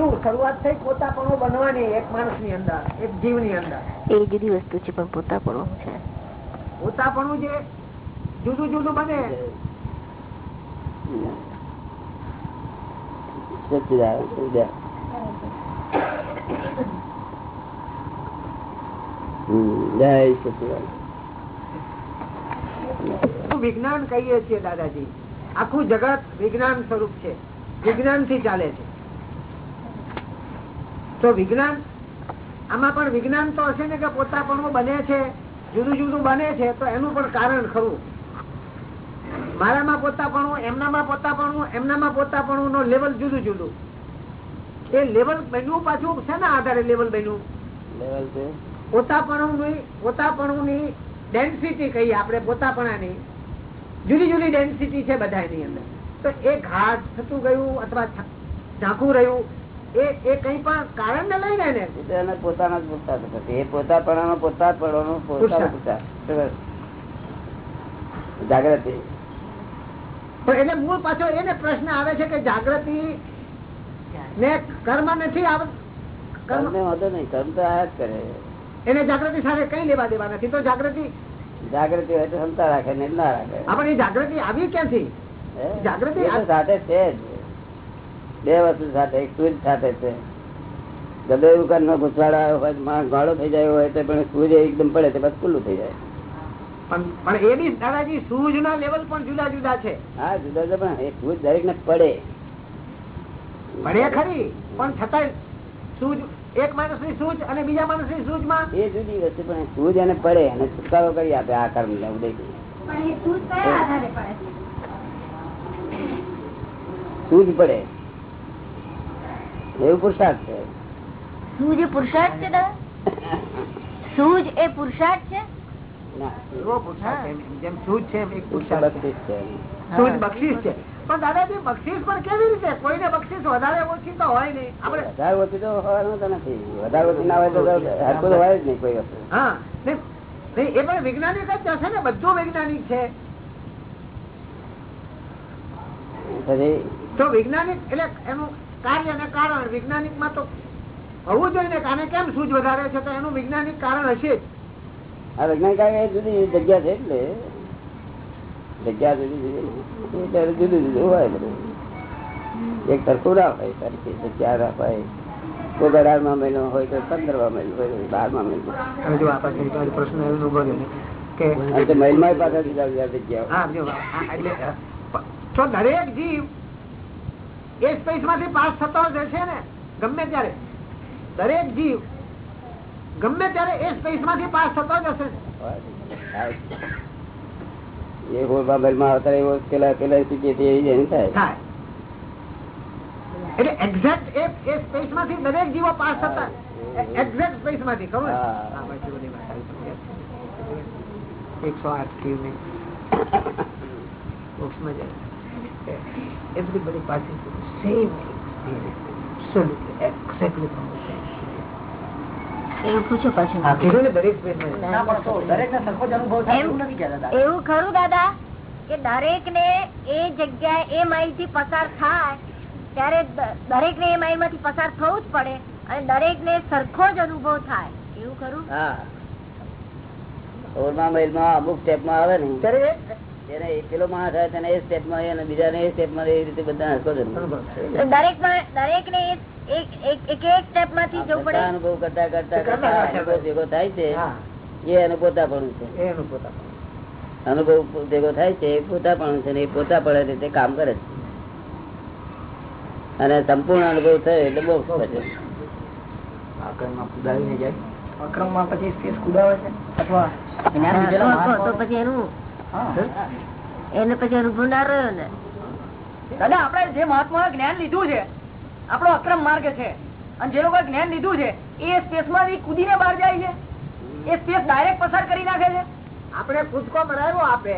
શું શરૂઆત થઈ પોતાપણું બનવાની એક માણસની અંદર એક જીવની અંદર. એ જુદી વસ્તુ છે પણ પોતાપણું છે. પોતાપણું જે જુદું જુદું બને. વિજ્ઞાન કહીએ છીએ દાદાજી. આખું જગત વિજ્ઞાન સ્વરૂપ છે. વિજ્ઞાનથી ચાલે છે. તો વિજ્ઞાન? આમાં પણ વિજ્ઞાન તો હશે ને કે પોતાપણું બને છે? જુદું જુદું બને છે તો એનું પણ કારણ ખરું. મારામાં પોતાપણું એમનામાં પોતાપણું એમનામાં પોતાપણું નો લેવલ જુદું જુદું. એ લેવલ બન્યું પાછું શેના આધારે લેવલ બન્યું? લેવલ પોતાપણું પોતાપણું ની ડેન્સિટી કહીએ આપણે પોતાપણાની. જુદી જુદી ડેન્સિટી છે બધાની અંદર. તો એ ઘાટ થતું ગયું અથવા ઝાંખું રહ્યું એ એ કઈ પણ કારણ ને લઈને ને એ તો એને પોતાના જ. જાગૃતિ. પણ એટલે મૂળ પાછો એને પ્રશ્ન આવે છે કે જાગૃતિ ને કર્મ નથી કર્મ વાંધો નહીં. કર્મ તો આયા જ કરે. એને જાગૃતિ સાથે કઈ લેવા દેવા નથી. તો જાગૃતિ જાગૃતિ હોય તો ક્ષમતા રાખે ને ના રાખે. આપણે જાગૃતિ આવી ક્યાંથી? જાગૃતિ સાથે છે જ. બે વસ્તુ સાથે એક સૂર્ય સાથે છે. ગમે એવું કર્મ આવ્યો હોય માણસ ગાળો થઈ જાય હોય તો પણ સૂર્ય એકદમ પડે તો બસ ખુલ્લું થઈ જાય. પણ પણ એ બી દાદાજી સૂઝ ના લેવલ પણ જુદા જુદા છે. હા જુદા જુદા પણ એ સૂર્ય દરેક ને પડે. પડે ખરી પણ છતાંય સૂઝ એક માણસની સૂજ અને બીજા માણસની માં એ જુદી વસ્તુ પણ સૂર્ય એને પડે અને છુટકારો કરી આપે આ કર્મ ને ઉદય સૂજ પડે. એવું પુરુષાર્થ છે? સૂજ એ પુરુષાર્થ છે દાદા? સૂજ એ પુરુષાર્થ છે. જેમ બક્ષિસ પણ દાદાજી બક્ષિસ પણ કેવી રીતે? કોઈને બક્ષિસ વધારે ઓછી તો હોય નહીં. આપણે વધારે ઓછી તો હોવાનું તો નથી. વધારે ઓછી ના હોય તો હરકું હોય જ નહીં કોઈ વસ્તુ. હા. નહીં, નહીં, એ પણ વૈજ્ઞાનિક જ હશે ને? બધું વૈજ્ઞાનિક છે. પછી તો વૈજ્ઞાનિક એટલે એનું કાર્ય અને કારણ વૈજ્ઞાનિકમાં તો હોવું જોઈએ આને કેમ સૂઝ વધારે છે? તો એનું વૈજ્ઞાનિક કારણ હશે જ. આ વૈજ્ઞાનિક આ જુદી જગ્યા છે એટલે જગ્યા જુદી જુદી જુદું જુદું હોય બધું. એક સરખું ના હોય તરીકે જગ્યા ના હોય. કોઈ મહિનો હોય તો પંદરમાં મહિનો હોય બારમાં મહિનો પ્રશ્ન એવો ઊભો કે મહિલમાં પાછા જુદા જુદા જગ્યાઓ. હા જો આ એટલે અ, પ- તો દરેક જીવ એ સ્પેસમાંથી પાસ થતો જ છે ને? ગમે ત્યારે. દરેક જીવ ગમે ત્યારે એ સ્પેસમાંથી પાસ થતો જ હશે એ હોળમાં આવતા એવો પેલા પેલા ચૂકીએ તે એવી થાય. થાય. એટલે એક્ઝેક્ટ એ એ સ્પેસમાંથી દરેક જીવો પાસ થતા એક્ઝેક્ટ સ્પેસમાંથી ખબર? એ બધી એકસો આઠ જીવ ને. બોક્સમાં જાય everybody passes through the same. Experience absolutely. Exactly. from the same એવું પૂછો પાછું. હા, કીધું ને દરેક space માં ના, પણ તો દરેકને સરખો જ અનુભવ થાય એવું નથી કહેતા દાદા. એવું ખરું દાદા કે દરેક ને એ જગ્યાએ એ માઇલથી પસાર થાય ત્યારે દરેક ને એ માઇલમાંથી પસાર થવું જ પડે અને દરેક ને સરખો જ અનુભવ થાય. એવું ખરું? હા. અમુક સ્ટેપમાં આવે ને. ત્યારે પેલો માણસ આવે તેને એ સ્ટેપમાં અને બીજાને એ સ્ટેપમાં એ રીતે બધા હરકો જ અનુભવ. અનુભવ દરેક દરેક ને એક એક એક સ્ટેપમાંથી જવું બધા પડે અનુભવ કરતા કરતા કરતા કરતા કરતા અનુભવ ભેગો થાય છે. એ એનું પોતાપણું છે અનુભવ ભેગો થાય છે એ પોતાપણું છે ને એ પોતાપણે રીતે કામ કરે છે. અને સંપૂર્ણ અનુભવ થયો એટલે બહુ પછી આક્રમમાં કુદાવીને જાય. આક્રમમાં પછી કુદાવે છે? અથવા તો- પછી એનું. એને પછી અનુભવ ના રહ્યો ને. દાદા આપડે જે મહાત્મા જ્ઞાન લીધું છે આપણો અક્રમ માર્ગ છે અને જે લોકો જ્ઞાન લીધું છે એ સ્પેસમાંથી કૂદીને બહાર જાય છે. એ સ્પેસ ડાયરેક્ટ પસાર કરી નાખે છે. આપણે કૂદકો મરાવ્યો આપે.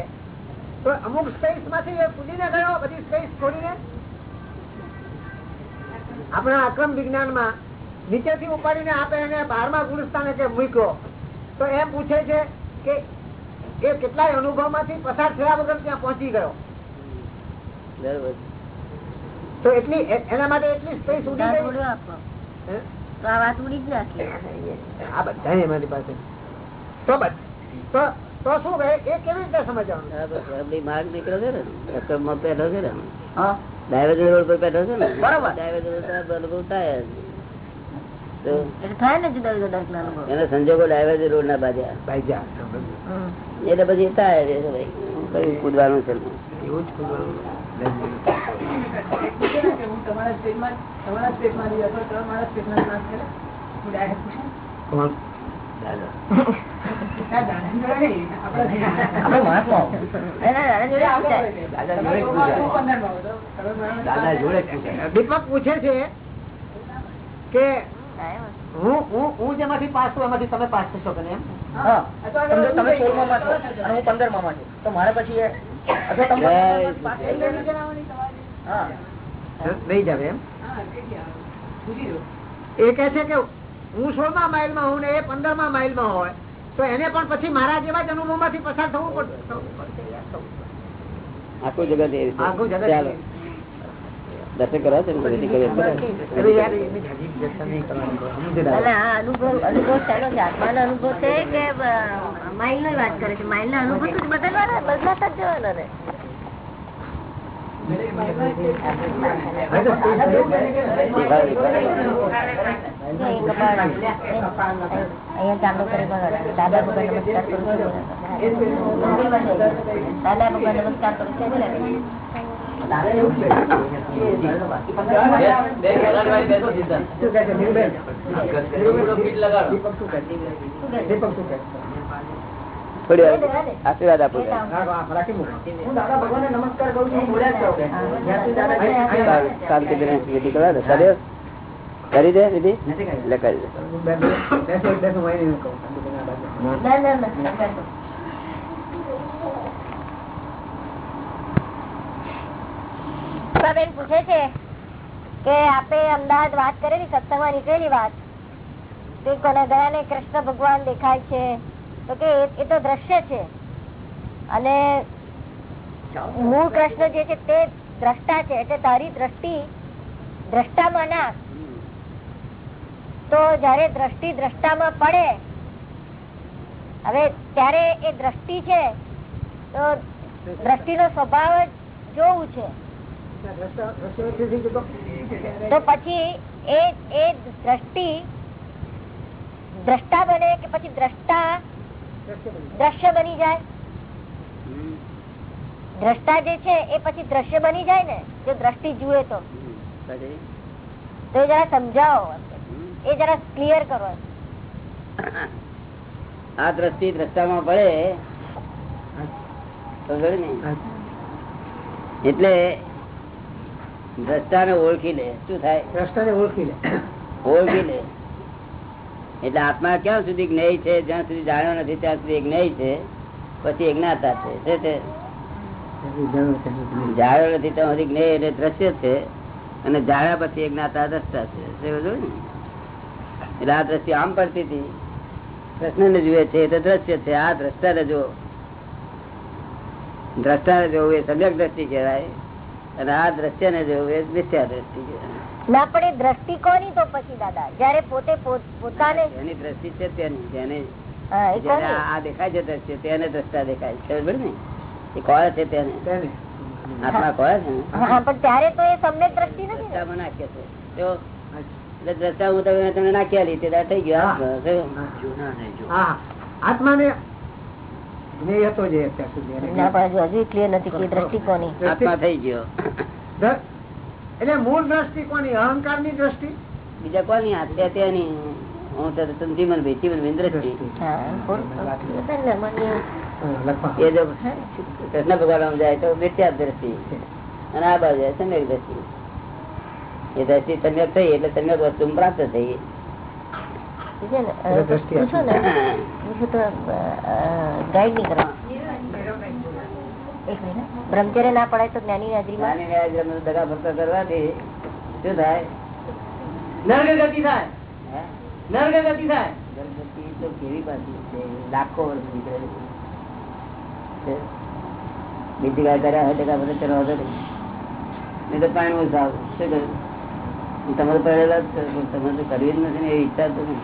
તો અમુક સ્પેસમાંથી એ કૂદીને ગયો બધી સ્પેસ છોડીને. આપણા આક્રમ વિજ્ઞાનમાં નીચેથી ઉપાડીને આપે એને બારમા ગુણસ્થાને કે મૂક્યો. તો એમ પૂછે છે કે એ કેટલાય અનુભવમાંથી પસાર થયા વગર ત્યાં પહોંચી ગયો. તો એટલી એના માટે એટલી સ્પેસ ઉડી ગઈ? આ વાત ઉડી જ નાખી આ બધા એમની પાસે. તો તો તો શું કહે? એ કેવી રીતે સમજવાનું? માર્ગ નીકળ્યો છે ને? અક્રમમાં પેઠો છે ને? હા. ડાયવર્જન રોડ પર પેઠો છે ને? બરોબર. ડાયવર્જન રોડ પર અનુભવ થાય. એના સંજોગો ડાયવર્જન રોડ ના બાજ્યા ભાઈ જા હમ. એટલે પછી થાય છે ભાઈ કયું કૂદવાનું છે એવું જ પૂછવાનું. તમારા સ્ટેટમાં તમારા સ્ટેટમાં લઈ જતો તમારા સ્ટેટમાં ક્લાસ કરે હું ડાયરેક્ટ પૂછું કોણ આપણે મહાત્મા એના દાદા જોડે પૂછાય. દાદા જોડે જ પૂછે. દીપક પૂછે છે કે હા, એમ. હું હું હું જેમાંથી પાસ છું એમાંથી તમે પાસ થશો કે એમ? તમે સોળમાં માં છો અને હું પંદરમાં છું. તો મારે પછી એ જાવે એમ. કે છે કે હું સોળમા માઇલમાં હું ને એ પંદરમાં માઇલમાં હોય તો એને પણ પછી મારા જેવા જ અનુભવમાંથી પસાર થવું પડશે. આખું જગત એ આખું જગત દર્શન કરવા છે ચાંદો કરી. દાદા ભગવાન નમસ્કાર કરું છું. દાદા ભગવાન નમસ્કાર કરું છું. આશીર્વાદ આપો શાંતિ- વિધિ કરવા દે. કરી દે વિધિ એટલે કરી દે બે- બે- બેસો, બેસો, હું અહીં નહીં કહું. શાંતિબેન આ બાજુ. ના ના ના બેન પૂછે છે કે આપે અમદાવાદ વાત કરેલી, સત્સંગમાં નીકળેલી વાત? કે કોને કૃષ્ણ ભગવાન દેખાય છે? તો કે એ- તો દ્રશ્ય છે. અને મૂળ કૃષ્ણ જે છે તે દ્રષ્ટા છે, એટલે તારી દ્રષ્ટિ દ્રષ્ટામાં ના. તો જયારે દ્રષ્ટિ દ્રષ્ટામાં પડે, હવે ત્યારે એ દ્રષ્ટિ છે, તો દ્રષ્ટિ નો સ્વભાવ જોવું છે. તો? પછી એ એ દ્રષ્ટિ દ્રષ્ટા બને કે પછી દ્રષ્ટા દ્રશ્ય બની જાય? દ્રષ્ટા જે છે એ પછી દ્રશ્ય બની જાય ને? જો દ્રષ્ટિ જુએ તો. તો જરા સમજાવો એ જરા ક્લિયર કરો આ દ્રષ્ટિ દ્રષ્ટામાં પડે? એટલે દ્રષ્ટાને ઓળખી લે શું થાય? દ્રષ્ટાને ઓળખી લે ઓળખી લે એટલે આત્મા ક્યાં સુધી જ્ઞેય છે? જ્યાં સુધી જાણ્યો નથી ત્યાં સુધી જ્ઞેય છે. પછી એ જ્ઞાતા છે. છે? જાણ્યો નથી ત્યાં સુધી જ્ઞેય એટલે દ્રશ્ય છે. અને જાણ્યા પછી એ જ્ઞાતા દ્રષ્ટા છે. ને? એટલે આ દ્રશ્ય આમ પડતી હતી. કૃષ્ણને જુએ છે એ તો દ્રશ્ય છે. આ દ્રષ્ટાને જો દ્રષ્ટાને જોવું એ સમ્યક દ્રષ્ટિ કહેવાય અને આ દ્રશ્યને જોવું એ મિથ્યા દ્રષ્ટિ ના પણ એ દ્રષ્ટિ કોની તો પછી દાદા? જયારે પોતે પોતાને એની દ્રષ્ટિ છે તેની જેને હા, એ જેને કોની? આ આ દેખાય છે દ્રશ્ય તેને દ્રષ્ટા દેખાય છે. ખબર ને? એ કોળે છે તેને? તેને. આત્મા કોળે છે? પણ ત્યારે તો એ સમ્યક દ્રષ્ટિ નથી ને? નાખે છે. જો દ્રષ્ટા હું તમે તમને નાખી આલી તે થઈ ગયો? આત્માને જ્ઞેય હતો જે અત્યાર સુધી ના પણ હજુ- હજુ ક્લિયર નથી કે દ્રષ્ટિ કોની આત્મા થઈ ગયો. એટલે મૂળ દ્રષ્ટિ કોની અહંકારની દ્રષ્ટિ? બીજા કોની? હાથ હું તો જીવન ભાઈ જીવન ભાઈ દ્રષ્ટિ. હા બોલ. બતાય ને, મને એવું. હા, લખવા. એ જો કૃષ્ણ ભગવાન જાય તો મિથ્યા દ્રષ્ટિ. અને આ બાજુ સમ્યક દ્રષ્ટિ. એ દ્રષ્ટિ સમ્યક થઈ એટલે સમ્યક વસ્તુ પ્રાપ્ત થઈ. છે ને, પૂછો ને પૂછો તો ગાઈડ નહીં કરવા. એક મિનિટ બ્રહ્મચર્ય ના પડાય તો જ્ઞાની હાજરીમાં દગા ભક્ત કરવાથી શું થાય? નર્ગ ગતિ થાય. નર્ગ ગતિ થાય. ગણપતિ તો કેવી પાછી છે? લાખો વર્ષ નીકળે બીજી ગાય કર્યા હોય હતો નહીં. તો પાણી સાવ શું કહ્યું તમે તો પહેરેલા જ તમે તો કરવી જ નથી ને એ ઈચ્છા તો નહીં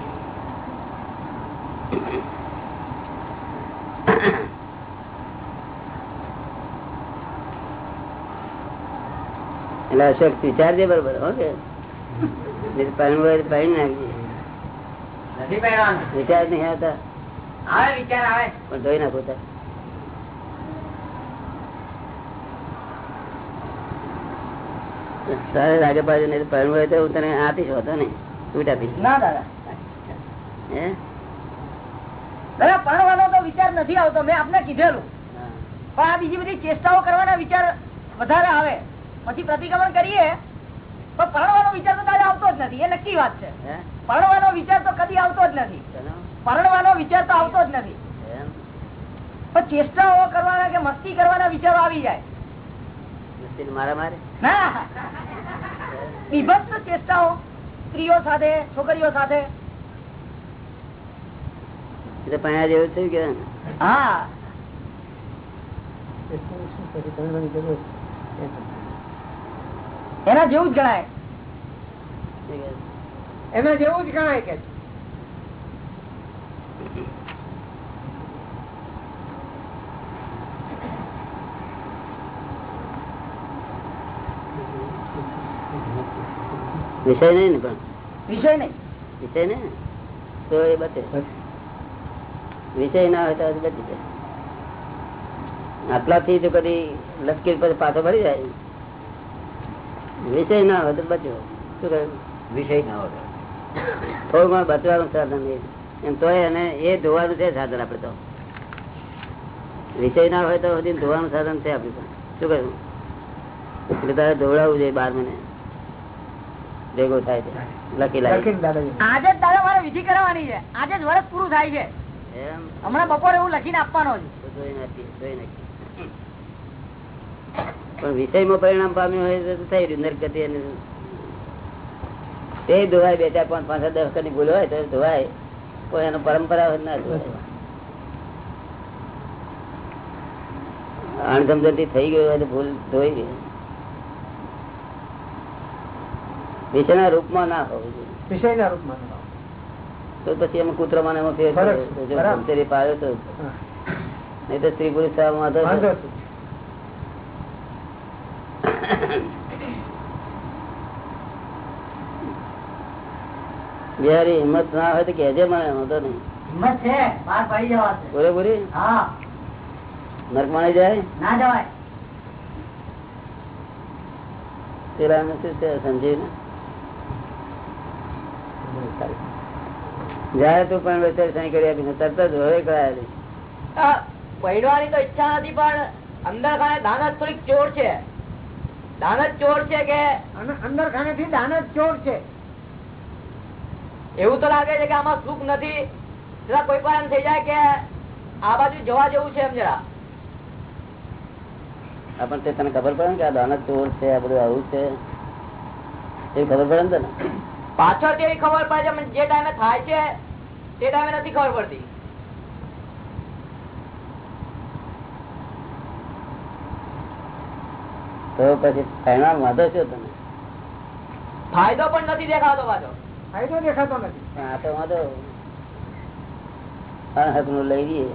એટલે અશોક વિચારજે બરોબર હો કે? નહીં તો પાણી હોય તો પાણી નાખજે. નથી પહેરવાનું. વિચાર નહીં આવતા? આવે વિચાર આવે. પણ ધોઈ નાખો તાર. સારે લાગે પાછુ નહીં તો પરણવું હોય તો હું તને આપીશ હોતો ને છૂટ આપીશ. ના દાદા. હે? પરણવાનો તો વિચાર નથી આવતો. મેં આપને કીધેલું. પણ આ બીજી બધી ચેષ્ટાઓ કરવાના વિચાર વધારે આવે. પછી પ્રતિક્રમણ કરીએ પણ પરણવાનો વિચાર તો દાદા આવતો જ નથી. એ નક્કી વાત છે. પરણવાનો વિચાર તો કદી આવતો જ નથી. પરણવાનો વિચાર તો આવતો જ નથી? પણ ચેષ્ટાઓ કરવાના કે મસ્તી કરવાના વિચારો આવી જાય. મારે ના. ચેષ્ટાઓ સ્ત્રીઓ સાથે છોકરીઓ સાથે એ પાયા જેવું થયું કે હા. એના જેવું જ ગણાય. એના જેવું જ ગણાય કે. વિષય નહીં ને પણ? વિષય નહીં. વિષય ને? તો એ બચે વિષય ના હોય તો બચી જાય. આટલાથી જો કદી લશ્કર પર પાછો ભરી જાય. વિષય ના હોય તો બચ્યો શું કહ્યું? વિષય ના હોય થોડું ઘણું બચવાનું સાધન એ. એમ તો એને એ ધોવાનું છે સાધન આપડે તો. વિષય ના હોય તો હજી ધોવાનું સાધન છે આપણે શું કહ્યું? એટલે તારે ધોવડાવવું જોઈએ બાર મહિને ભેગો થાય છે. લકી લાગે આજે તારે મારે વિધિ કરવાની છે. આજે જ વર્ષ પૂરું થાય છે. હમણાં બપોરે એવું લખીને આપવાનો. પણ વિષયમાં પરિણામ પામ્યું હોય તો થઈ રહ્યું નરગતિ અને તે ધોવાય બે ચાર પાંચ પાંચ દસ વખતની ભૂલ હોય તો ધોવાય કોઈ એનો પરંપરા હોય ના ધોવાય. અણસમજણથી થઈ ગયું હોય તો ભૂલ ધોઈ ગઈ વિષયના રૂપમાં ના હોવું જોઈએ. વિષયના રૂપમાં તો પછી એમાં કૂતરા માં એમાં ફેર પાડ્યો તો. નહીં તો સ્ત્રી પુરુષ વાંધો? બિહારી હિંમત ના હોય તો કેજે મને વાંધો નહીં. હિંમત છે બહાર પડી જવા પૂરેપૂરી હા. નર્ક માણી જાય? ના જવાય. પેલા ને શું છે સમજીને જાય તું પણ સહી કરી આપી તરત જ હવે કરાયેલી પહેરવાની તો ઈચ્છા નથી પણ અંદર ખાને દાનત થોડીક ચોર છે. દાનત ચોર છે કે? અંદર ખાનેથી દાન જ ચોર છે. એવું તો લાગે છે કે આમાં સુખ નથી. જરા કોઈ પણ એમ થઈ જાય કે આ બાજુ જવા જેવું છે એમ જરા. આપણને તે તને ખબર પડે ને કે આ દાનત ચોર છે આ બધું આવું છે? એ ખબર પડે ને તને? પાછળ તેવી ખબર પડે છે? જે ટાઈમે થાય છે તે ટાઈમે નથી ખબર પડતી. તો પછી પરિણામ વાંધો છો તમે ફાયદો પણ નથી દેખાતો પાછો. ફાયદો દેખાતો નથી. આ તો વાંધો. અણહકનું લઈ લઈએ.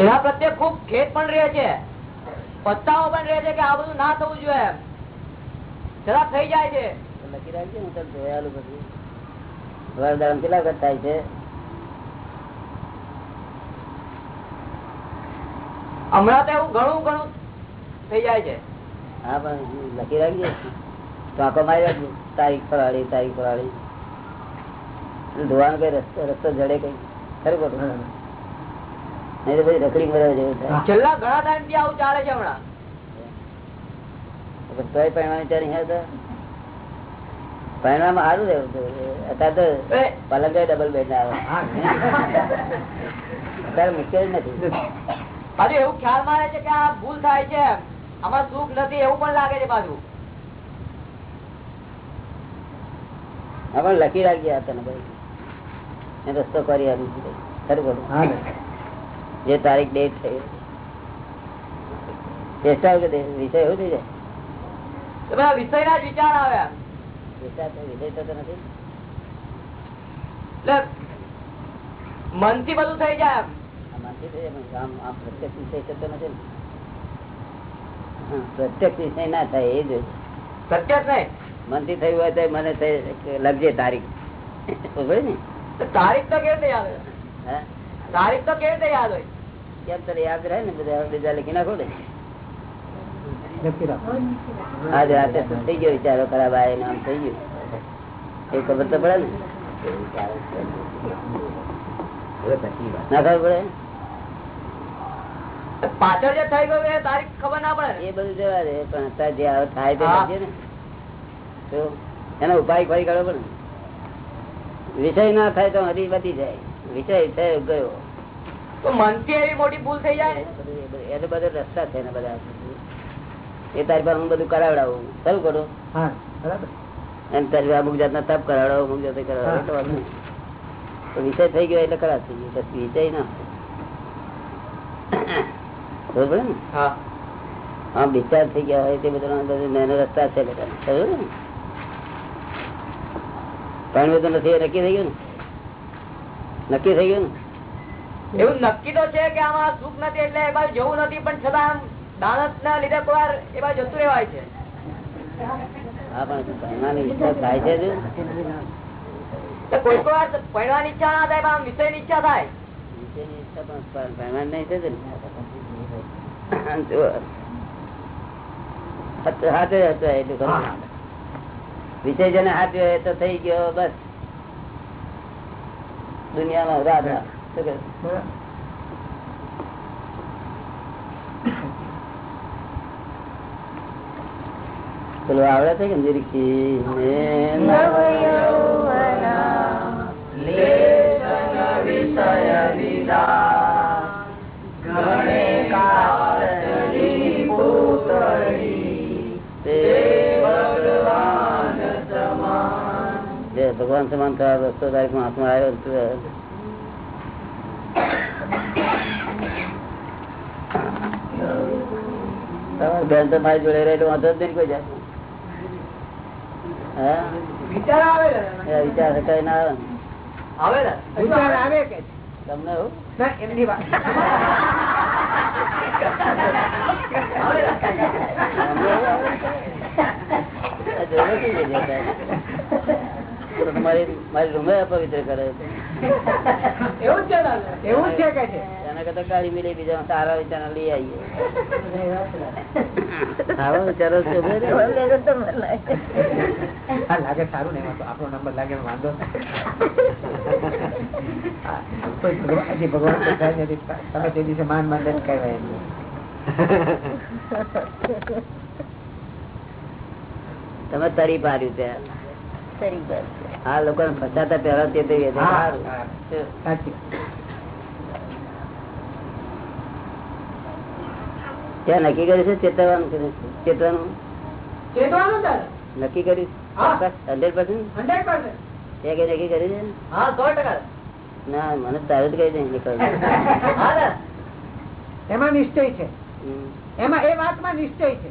એના પ્રત્યે ખૂબ ખેત પણ રહે છે. પસ્તાવો પણ રહે છે કે આ બધું ના થવું જોઈએ એમ. જરા થઈ જાય છે. લખી રાખજે હું તને જોયાલું બધું. વરદાન કેટલા વખત થાય છે? હમણાં તો એવું ઘણું ઘણું થઈ જાય છે. હા પણ લખી રાખજે. વાંકો મારી રાખજો. તારીખ ફરાળી તારીખ એટલે ધોવાનો કઈ રસ્તો રસ્તો જડે કઈ. ખરું ખોટું? નહીં તો રખડી મરે છેલ્લા ઘણા ટાઈમથી આવું ચાલે છે હમણાં. તોય પરિણામ ચાલી ગયા હતા પરિણામ સારું રહેવું હતું અત્યારે તો પલંગ ડબલ બેડ આવે. અત્યારે મુશ્કેલ નથી. પાછું એવું ખ્યાલ મારે છે કે આ ભૂલ થાય છે આમાં સુખ નથી એવું પણ લાગે છે પાછું. હા પણ લખી રાખજે આ તને ભાઈ રસ્તો કરી ખરું હા. ને. જે તારીખ ડેટ થઈ. ચેષ્ટા કે વિષય એવું થઈ જાય? વિષય ના વિચાર આવ્યા વિષય થતો નથી. મનથી બધું થઈ જાય પ્રત્યક્ષ વિષય થતો નથી ને. હા, પ્રત્યક્ષ વિષય ના થાય એ જ પ્રત્યક્ષ નહીં. મનથી થયું હોય તો મને લગજે તારીખ. ને તારીખ તો કેવી રીતે યાદ હોય? તારીખ તો કેવી રીતે યાદ હોય? કેમ તને યાદ રહે ને બધા બીજા લખી નાખો ને. આજ રાતે શું થઈ ગયો વિચારો ખરાબ આવે આમ થઈ ગયું. એ ખબર તો પડે ને? ના ખબર પડે? પાછળ જે થઈ ગયું તારીખ ખબર ના પડે એ બધું જવા દે પણ અત્યારે જે થાય તો. ને. તો એનો ઉપાય ફરી કાઢવો પડે વિષય ના થાય તો હરી બધી જાય. વિષય થયો ગયો. મનથી એવી મોટી ભૂલ થઈ જાય? એ બધું- એ બધું- એને બધા રસ્તા છે ને બધા. એ તારી પાસે હું બધું કરાવડાવું. શરૂ કરું. હા બરાબર. અને તારી અમુક જાતના તપ કરાવડાવું અમુક જાતે કરાવડાવું એટલે વાંધો નહીં. તો વિષય થઈ ગયો એટલે ખરાબ થઈ ગયો. વિષય ના હા. ડિસ્ચાર્જ થઈ ગયા હોય તે બધા નાનો રસ્તા છે બધા. ખબર ને? પાણી તો નથી નક્કી થઈ ગયું ને? નક્કી થઈ ગયું ને? એવું નક્કી તો છે કે આમાં સુખ નથી એટલે એ બાજુ જવું નથી પણ છતાં દાનત ના લીધે કોઈ એ બાજુ જતું રહેવાય છે. કોઈ કોઈ વાર ઈચ્છા ના થાય પણ ઈચ્છા થાય. વિષય જેને હાચ્યો એ તો થઈ ગયો બસ. દુનિયામાં રાધા. પેલું આવડે છે કે નિરીક્ષી ભગવાન સમાન થવા રસ્તો તારીખમાં હાથમાં આવ્યો બેન તો મારી જોડે રહેલો વાંધો જ નહીં કોઈ જાતનો. વિચાર આવે એ વિચાર હટાય ના આવે ને. વિચાર આવે કે તમને એવું ના એમની વાત જાય? તમારી મારી રૂમે પવિત્ર કરે છે. એવું જ છે એવું જ છે કે છે? એના કરતા કાઢી મિલી બીજા સારા વિચાર લઈ આવીએ. આવા વિચારો છે ભાઈ. હા લાગે સારું ને આપણો નંબર લાગે વાંધો હજી ભગવાન નથી તમે તે દિવસે માન માન કહેવાય. તમે તરી પાડ્યું ત્યાં આ લોકો ફસાતા પહેલા તે ત્યાં નક્કી કર્યું છે ચેતવાનું કર્યું છે ચેતવાનું નક્કી કર્યું? Hundred percent? Hundred percent. ત્યાં કઈ નક્કી કર્યું છે હા સો ટકા. ના મને તારું જ કઈ નીકળ એમાં નિશ્ચય છે. એમાં એ વાતમાં નિશ્ચય છે.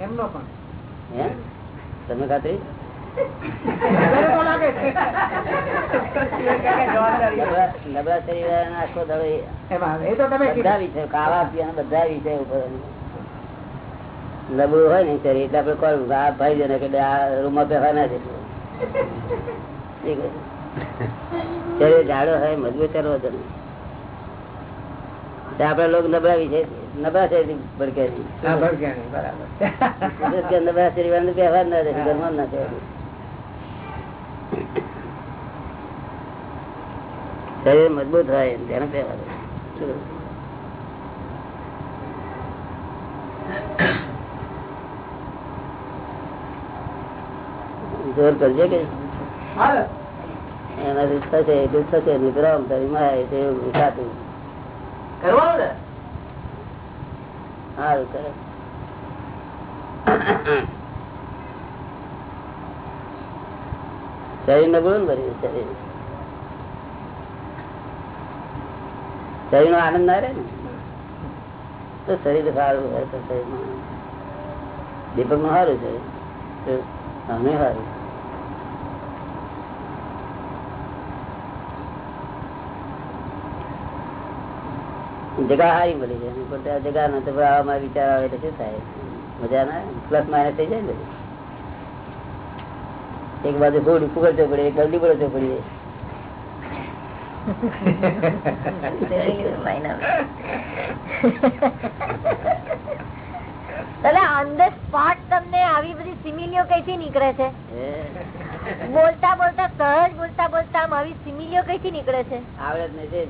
એમનો પણ. હે તમે ખાતરી? નબળા તો હોય ને આ ભાઈ આ રૂમમાં બેસવા ના જતું જાડો હોય મજબૂત કરવો તમે આપડે લોકો નબળા વિશે નબળા શરીર ભડકે નબળા શરીર બેસવા ના થાય ઘરમાં ના દે. શરીર મજબૂત થાય તેને બેસવા જોર કરજે કે? એનાથી થશે એટલું થશે તે સારું કરે. શરીર નબળું ને ભરી શરીર. શરીર નો આનંદ ના રહે ને? તો શરીર સારું હોય તો શરીરમાં દીપકનું સારું છે? અમે સારું. જગા હારી મળી જાય ત્યાં જગા ન તો આવા મારા વિચાર આવે તો શું થાય? મજા ના પ્લસ માઇનસ થઈ જાય ને એક બાજુ થોડી ફુગડતો પડે એક બાજુ પડતો ચોપડી. ઓન ધ સ્પોટ તમને આવી બધી સિમિલીઓ કઈથી નીકળે છે? બોલતા બોલતા સહજ બોલતા બોલતા આમ આવી સિમિલીઓ કઈથી નીકળે છે? આવડત જ નથી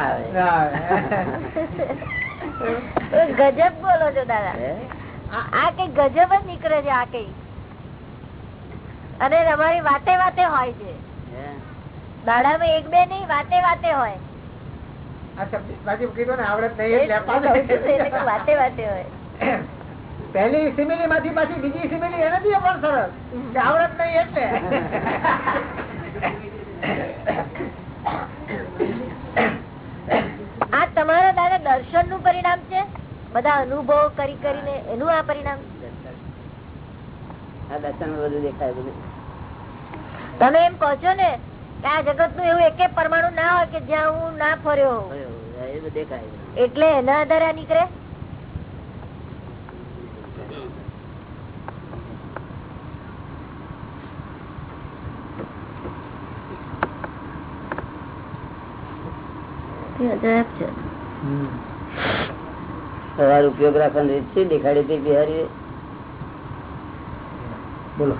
આવે. ના આવે. ગજબ બોલો છો દાદા. હે? આ કઈ ગજબ જ નીકળે છે આ કઈ. અને તમારી વાતે વાતે હોય છે? દાડામાં એક બે નહીં વાતે વાતે હોય. પહેલી સિમિલી માંથી પાછી બીજી સિમિલી એને પણ સરસ. આવડત નહીં એટલે. આ તમારા દાદા દર્શનનું પરિણામ છે? બધા અનુભવ કરી કરીને એનું આ પરિણામ? આ દર્શન બધું દેખાય બધું. તમે એમ કહો છો ને કે આ જગતનું એવું એક પરમાણુ ના હોય કે જ્યાં હું ના ફર્યો એટલે એના આધારે નીકળે? અજાયબ છે. સવાર ઉપયોગ રાખવાની રીત છે દેખાડી હતી બિહારી બોલો.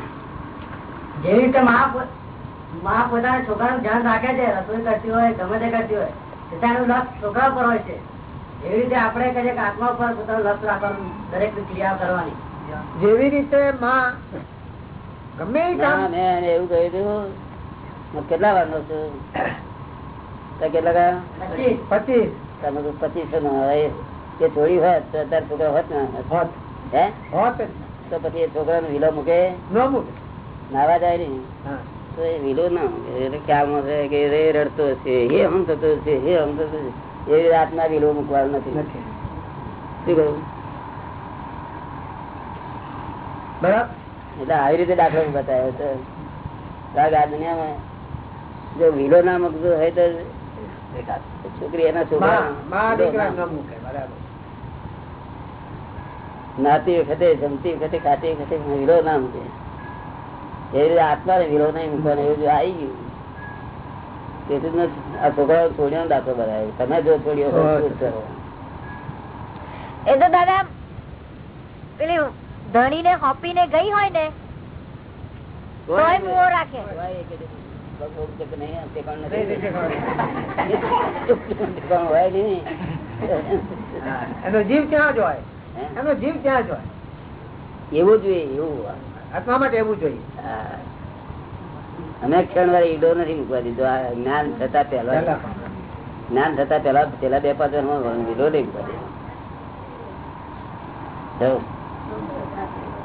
જે રીતે મા પોતાના છોકરાનું ધ્યાન રાખે છે રસોઈ કરતી હોય ગમે તે કરતી હોય પોતાનું લક્ષ છોકરા પર હોય છે. એવી રીતે આપણે કહીએ આત્મા પર પોતાનું લક્ષ રાખવાનું દરેક ક્રિયા કરવાની. જેવી રીતે માં ગમે મેં એવું કહ્યું હતું હું કેટલા વાર નો છું કેટલા પચીસ. પચીસ. તમે પચીસ પચીસો નો હવે ચોરી હોત તો અત્યારે છોકરા હોત ને. હોત. હે? હોત તો પછી એ છોકરાનો વિલો મૂકે? ન મૂકે. નાવા જાય ને? તો એ વિલો ના એટલે ખ્યાલમાં છે કે રે રડતો છે હે આમ થતો છે હે આમ થતો છે. એવી રાતના વિલો મૂકવાનું નથી. શું કહ્યું? બરાબર. એટલે આવી રીતે દાખલો બતાવ્યો છે. કે આ દુનિયામાં. જો વિલો ના મૂકતો હોય તો છોકરી એના છોકરા માં માં દીકરા ન મૂકે બરાબર નાતી વખતે જમતી વખતે ખાતી વખતે વિલો ના મૂકે એ રીતે આત્માને વિલો નહીં મૂકવાનો એવું આવી ગયું તેથી આ છોકરાઓ છોડ્યો દાખલો બનાવ્યો તમે જો છોડ્યો? એ તો દાદા પેલી ધણી ને હોપીને ગઈ હોય ને તોય મોહ રાખે. ઠેકાણું હોય નહીં. જીવ ક્યાં જ હોય હે? એનો જીવ ક્યાં જ એવું જોઈએ એવું આત્મા માટે એવું જોઈએ અમે ક્ષણ વાર ઈડો નથી મૂકવા દીધો. આ જ્ઞાન થતા પહેલા. જ્ઞાન થતા પેલા પેલા બે પાંચ વર્ષમાં ઈડો નહીં મૂકવા દીધો.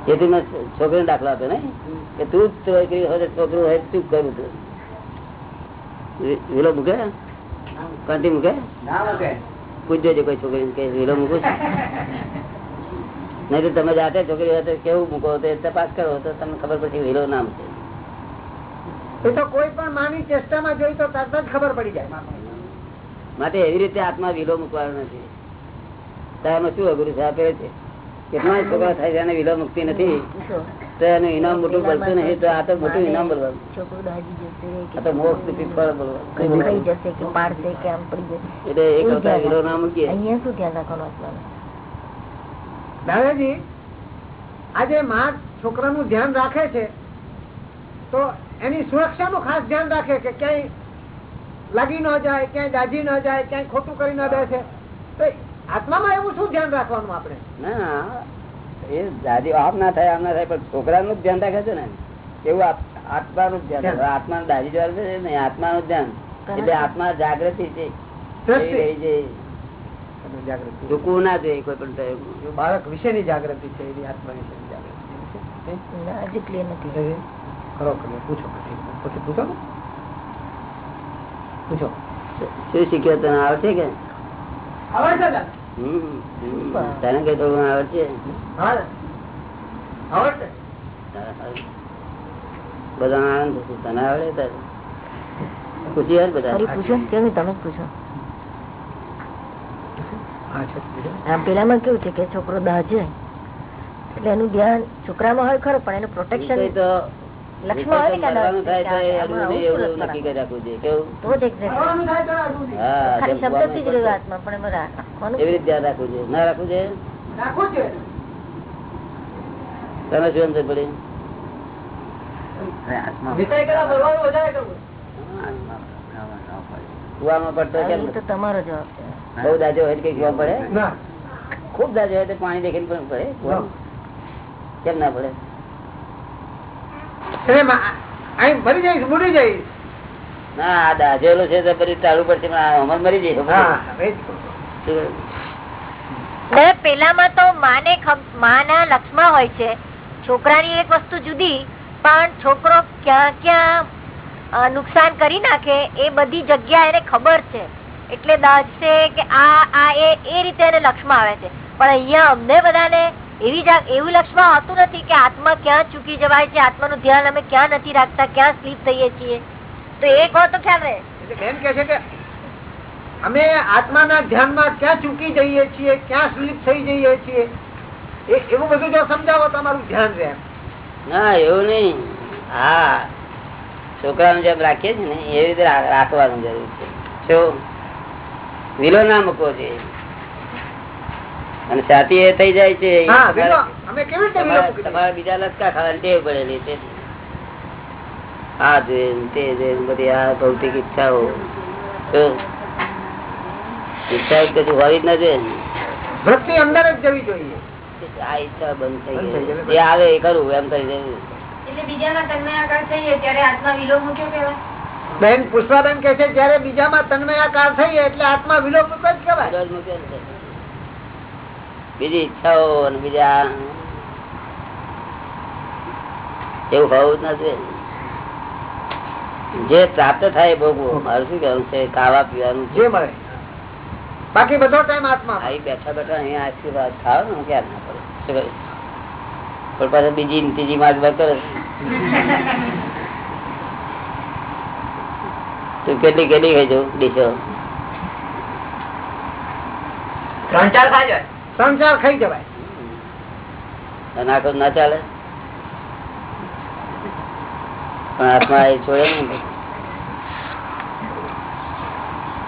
તેથી મેં છોકરીને દાખલો આપ્યો ને કે તું જ છોકરી હોય છોકરું હોય તું કર્યું કરું છું વિલો મૂકે? કંટી મૂકે? પૂછજો કોઈ છોકરી કે વિલો મૂકું છું. નહીં તો તમે જાતે છોકરી હોય તો કેવું મૂકો? તો તપાસ કરો તો તમને ખબર પડશે વિલો નામ છે. એ તો કોઈ પણ માની ચેષ્ટામાં જોઈ તો તરત જ ખબર પડી જાય. માટે એવી રીતે આત્મા વિલો મૂકવાનો નથી. એમાં શું અઘરું છે? આપે છે કેટલા છોકરા થાય છે એને વિલો મૂકતી નથી. તો એનું ઇનામ મોટું બનતું નહીં તો આ તો મોટું ઇનામ બોલવાનું છોકરું દાજી જશે આ તો મોક્ષ રૂપી ફળ બોલવાનું એટલે એક વિલો ના મૂકીએ. અહીંયા શું ધ્યાન રાખવાનું આત્માનું? દાદાજી આજે માં છોકરાનું ધ્યાન રાખે છે તો એની સુરક્ષાનું ખાસ ધ્યાન રાખે કે ક્યાંય લાગી ન જાય ક્યાંય દાજી ન જાય ક્યાંય ખોટું કરી ન બેસે. તો આત્મામાં એવું શું ધ્યાન રાખવાનું આપણે? ના એ દાદી આમ ના થાય આમ ના થાય પણ છોકરાનું જ ધ્યાન રાખે છે ને. એવું આત્માનું ધ્યાન આત્મા દાદી જવાનું છે આત્માનું ધ્યાન. એટલે આત્મા જાગૃતિ છે. જાગૃતિ ઝૂકવું ના જોઈએ કોઈ પણ બાળક વિશેની જાગૃતિ છે એની આત્મા વિશેની જાગૃતિ ના, નથી. કરો પૂછો પછી. પછી પૂછો પૂછો. શું શીખ્યો તને? આવડશે કે? આવડે છે. તને કઈ થોડું આવડશે હા બધા આનંદ તને આવડે તારે. પૂછી યાર બધા? તમે પૂછો? છે પેલામાં કેવું છે કે છોકરો દાજે એટલે એનું ધ્યાન છોકરામાં હોય ખરું પણ એનું પ્રોટેક્શન તમારો જવાબ છે. બહુ દાજો હોય કઈ કુવા પડે? ખૂબ દાજો હોય તો પાણી દેખીને પણ પડે? કેમ ના પડે? એટલે મા- અહીં મરી જઈશ બુડી જઈશ ના દાજેલો છે તો પછી ટાળવું પડશે અમર મરી જઈશ હા એ જ કહું. શું? ને પેલામાં તો માને માના લક્ષમાં હોય છે. છોકરાની એક વસ્તુ જુદી પણ છોકરો ક્યાં ક્યાં નુકસાન કરી નાખે એ બધી જગ્યા એને ખબર છે. એટલે દાજશે કે આ આ એ એ રીતે એને લક્ષમાં આવે છે. પણ અહીંયા અમને બધાને એવી જા- એવું લક્ષમાં હોતું નથી કે આત્મા ક્યાં ચૂકી જવાય છે આત્માનું ધ્યાન અમે ક્યાં નથી રાખતા ક્યાં સ્લીપ થઈએ છીએ. તો એક હોય તો ખ્યાલ રહે. બેન કે છે કે અમે આત્માના ધ્યાનમાં ક્યાં ચૂકી જઈએ છીએ ક્યાં સ્લીપ થઈ જઈએ છીએ એવું બધું જો સમજાવો તો અમારું ધ્યાન રહે. ના એવું નહીં. હા છોકરાનું જેમ રાખીએ છીએ ને એવી રીતે રાખવાનું જરૂર છે. શું વિલો ના મૂકવો જોઈએ. અને છાતી એ થઈ જાય છે હા વિલો અમે કેવી રીતે વિલો તમારે બીજા લટકા ખાવાની ટેવ પડેલી છે. આ જોઈએ તે જોઈએ બધી આ ભૌતિક ઈચ્છાઓ. ઈચ્છા કશું હોવી જ ના જોઈએ ને. વૃત્તિ અંદર જ જવી જોઈએ. આ ઈચ્છા બંધ થઈ ગઈ. આવે એ કરું એમ કરી દેવું એટલે બીજામાં તમને આગળ થઈએ ત્યારે આત્મા વિલો મૂક્યો કેવાય બેન પુષ્પાબેન કે છે જયારે બીજામાં તન્મયાકાર થઈ એટલે આત્મા વિલોપ જ કહેવાય. બીજી ઈચ્છાઓ બીજા એવું હોવું જ નથી. જે પ્રાપ્ત થાય ભોગવું. મારું શું કેવું છે? ખાવા પીવાનું જે મળે. બાકી બધો ટાઈમ આત્મા અહીં બેઠા બેઠા અહીંયા આશીર્વાદ ખાવ ને ક્યાં ના પડે શું? પણ પાછા બીજી ત્રીજી માર્ગ કરે તું કેટલી કેટલી ખાઈ ડીશો? ત્રણ ચાર ખાઈ જાય ત્રણ ચાર ખાઈ જવાય. અને ના ચાલે? પણ આત્મા એ છોડે ને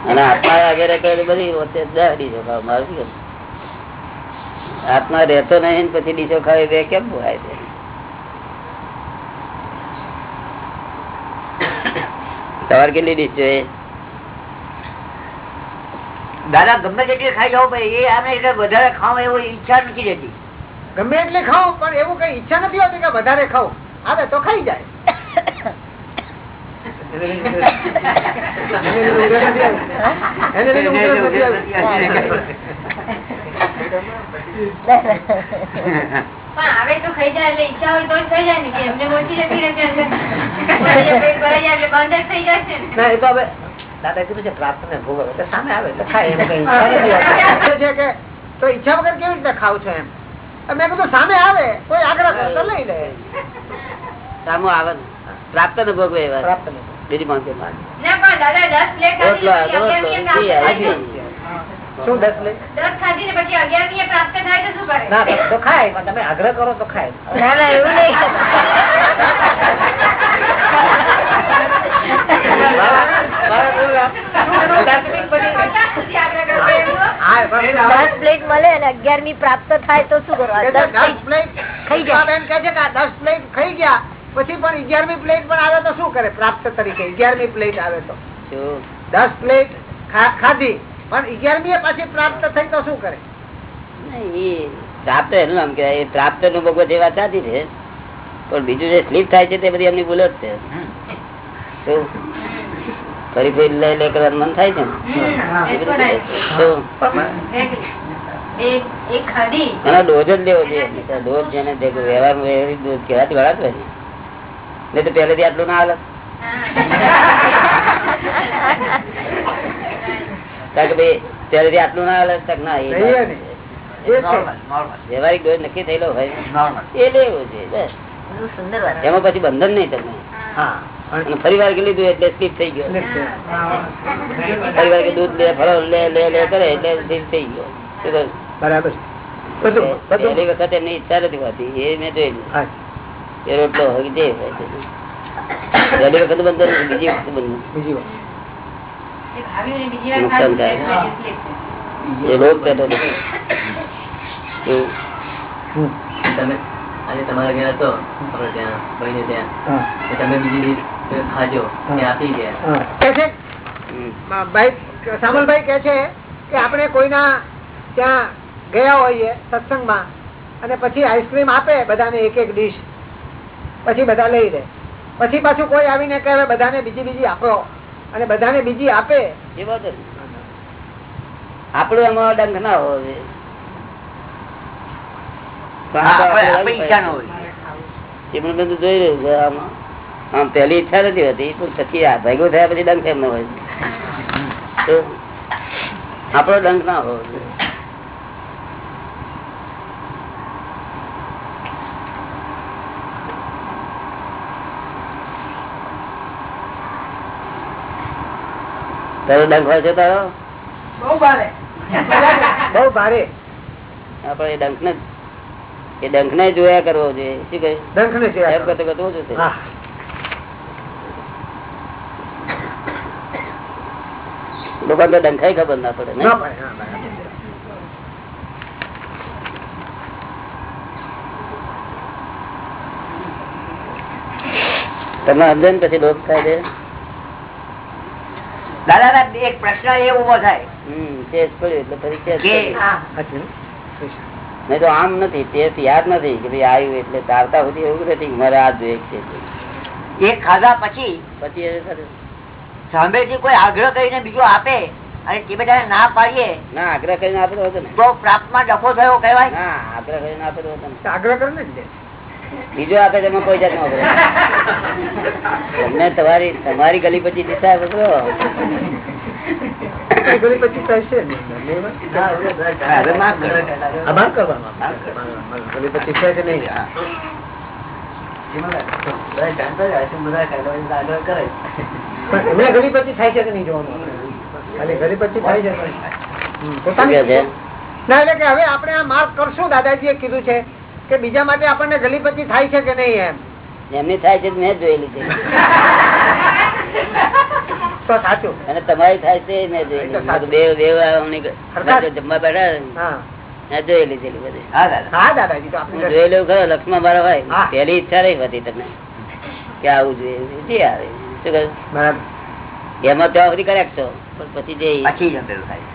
અને આત્મા આગળ કરેલી બધી વચ્ચે દસ ડીશો ખાવા. મારું આત્મા રહેતો નહીં ને પછી ડીશો ખાવી બે કેમ બોલાય છે તમારે કેટલી ડીશ છે? દાદા ગમે તેટલી ખાઈ જાવ ભાઈ એ આને એટલે વધારે ખાવ એવો ઈચ્છા નથી રહેતી. ગમે એટલે ખાવ પણ એવું કઈ ઈચ્છા નથી હોતી કે વધારે ખાવ. આવે તો ખાઈ જાય. એને પણ આવે તો ખાઈ જાય એટલે ઈચ્છા હોય તો જ ખાઈ જાય ને કે એમને ઓછી નથી રહેતી અંદર. પોતાનું પેટ ભરાઈ જાય એટલે બંધ જ થઈ જાય ના. એ તો હવે દાદા કીધું છે પ્રાપ્ત ને ભોગવે એટલે સામે આવે એટલે ખાય એને કઈ ઈચ્છા નથી હોતી. છે કે તો ઈચ્છા વગર કેવી રીતે ખાવ છો એમ? મેં કીધું સામે આવે કોઈ આગ્રહ કરે લઈ લે સામો આવે પ્રાપ્ત ને ભોગવે એવા. પ્રાપ્ત બીજી માંગે ના દાદા દસ પ્લેટ શું દસ લઈ દસ ખાધી પછી અગિયારમીએ પ્રાપ્ત થાય તો શું કરે? ના તો- ખાય પણ તમે આગ્રહ કરો તો ખાય. ના ના એવું નહીં. દસ પ્લેટ મળે અને અગિયારમી પ્રાપ્ત થાય તો શું કરવા છે દસ દસ પ્લેટ? ખાઈ જાય. બેન કે છે કે આ દસ પ્લેટ ખાઈ ગયા પછી પણ અગિયારમી પ્લેટ પણ આવે તો શું કરે પ્રાપ્ત તરીકે? અગિયારમી પ્લેટ આવે તો. દસ પ્લેટ ખા- ખાધી પણ અગિયારમી પાછી પ્રાપ્ત થઈ તો શું કરે? પ્રાપ્ત એનું નામ કહેવાય એ પ્રાપ્તનું ભગવત એ વાત સાચી છે. પણ બીજું જે સ્લીપ થાય છે તે બધી એમની ભૂલ જ છે. ફરી ફરી લઈ લે કરવાનું મન થાય છે એનો ડોઝ જ લેવો જોઈએ. ડોઝ જેને વ્યવહારિક ડોઝ કહેવાથી વળાતું હોય ને. નહીં તો પહેલેથી આટલું ના હાલત કારણ કે ભાઈ પહેલેથી આટલું ના અલગ તક ના એ નહીં ને. એ છે. વ્યવહારિક ડોઝ નક્કી થયેલો હોય. એ લેવો છે બસ. સુંદર વાત. એમાં પછી બંધન નહીં તમને ફરી વાર લીધું એટલે સ્લીપ થઈ ગયો. ફરી વાર દૂધ લે ફળો લે લે લે કરે એટલે સ્લીપ થઈ ગયો. બરાબર પહેલી વખત એમની ઈચ્છા નથી હોતી. એ મેં જોયેલું. એ રોટલો હોય જે હોય. પહેલી વખત બંધન બીજી વખત બંધન. બીજી વાત તમારા ઘેર હતો આપણે ત્યાં ભાઈને ત્યાં. તમે બીજી ખાજો આપી ગયા. હમ. ભાઈ સામલભાઈ કે છે કે આપણે કોઈના ત્યાં ગયા હોઈએ સત્સંગમાં અને પછી આઈસ્ક્રીમ આપે બધાને એક એક ડીશ. પછી બધા લઈ લે. પછી પાછું કોઈ આવીને કહેવાય બધાને બીજી બીજી આપો. અને બધાને બીજી આપે એ વાત. આપણું એમાં ડંખ ના હોવો જોઈએ. ચીમણ જોઈ રહ્યું આમાં. આમ ઈચ્છા નથી હોતી પણ પછી આ ભેગું થયા પછી ડંખ એમ ન હોય તો આપણો ડંખ ના હોવો જોઈએ. તારો ડંખ હોય છે તારો? બહુ ભારે. બહુ ભારે. આપણે એ ડંખ ને એ ડંખ ને જોયા કરવો જોઈએ. શું કહ્યું ડંખ ને કરતો કરતો તો ડંખાઈ ખબર ના પડે. તમે સમજે ને પછી લોક થાય છે? દાદા એક પ્રશ્ન એ ઊભો થાય? નહીં તો આમ નથી ટેસ્ટ યાદ નથી કે ભાઈ આવ્યું એટલે તારતા સુધી એવું નથી મારે આ જોઈએ છે. એક ખાધા પછી પછી. સાંભળેથી કોઈ આગ્રહ કરીને બીજો આપે અને તે બધા ના પાડીએ ના આગ્રહ કરીને આપેલો હતો ને. તો પ્રાપ્તમાં ડખો થયો કહેવાય. ના આગ્રહ કરીને આપેલો હતો તો આગ્રહ કરે ને જ. બીજો આપે તેમાં કોઈ આગ્રહ તમને તમારી તમારી ગલી પછી દિશા એ પોતાની ના એટલે કે હવે આપણે આ માફ કરશું દાદાજીએ કીધું છે. કે બીજા માટે આપણને જલીપતિ થાય છે કે નહીં એમ? એમની થાય છે મેં જોયેલી છે. તો સાચું. અને તમારી થાય છે મેં જોયેલી. જમવા બેઠા હા. જોયેલી છે બધી. હા દાદા. દાદાજી હું આપણે જોયેલું ખરો લક્ષ્મણ મારા હોય હા. ઈચ્છા રહી હતી તમને. કે આવું જોઈએ. જે આવે. શું કહ્યું? એમાં ત્યાં સુધી કરેક્ટ છો પણ પછી જે પછી જ અંધેરું થાય